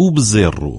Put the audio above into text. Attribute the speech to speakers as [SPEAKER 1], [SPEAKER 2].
[SPEAKER 1] o bezerro.